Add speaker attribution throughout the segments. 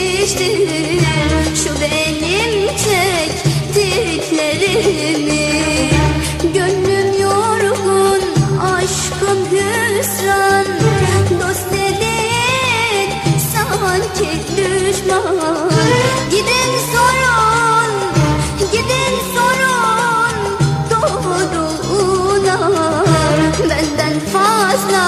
Speaker 1: geçtiler Şu benim tek dediklerimi. Gönlüm yorgun aşkım hüsran Dost dedin sanki düşman. Gidin sorun gidin sorun Doğruluğuna benden fazla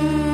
Speaker 1: you.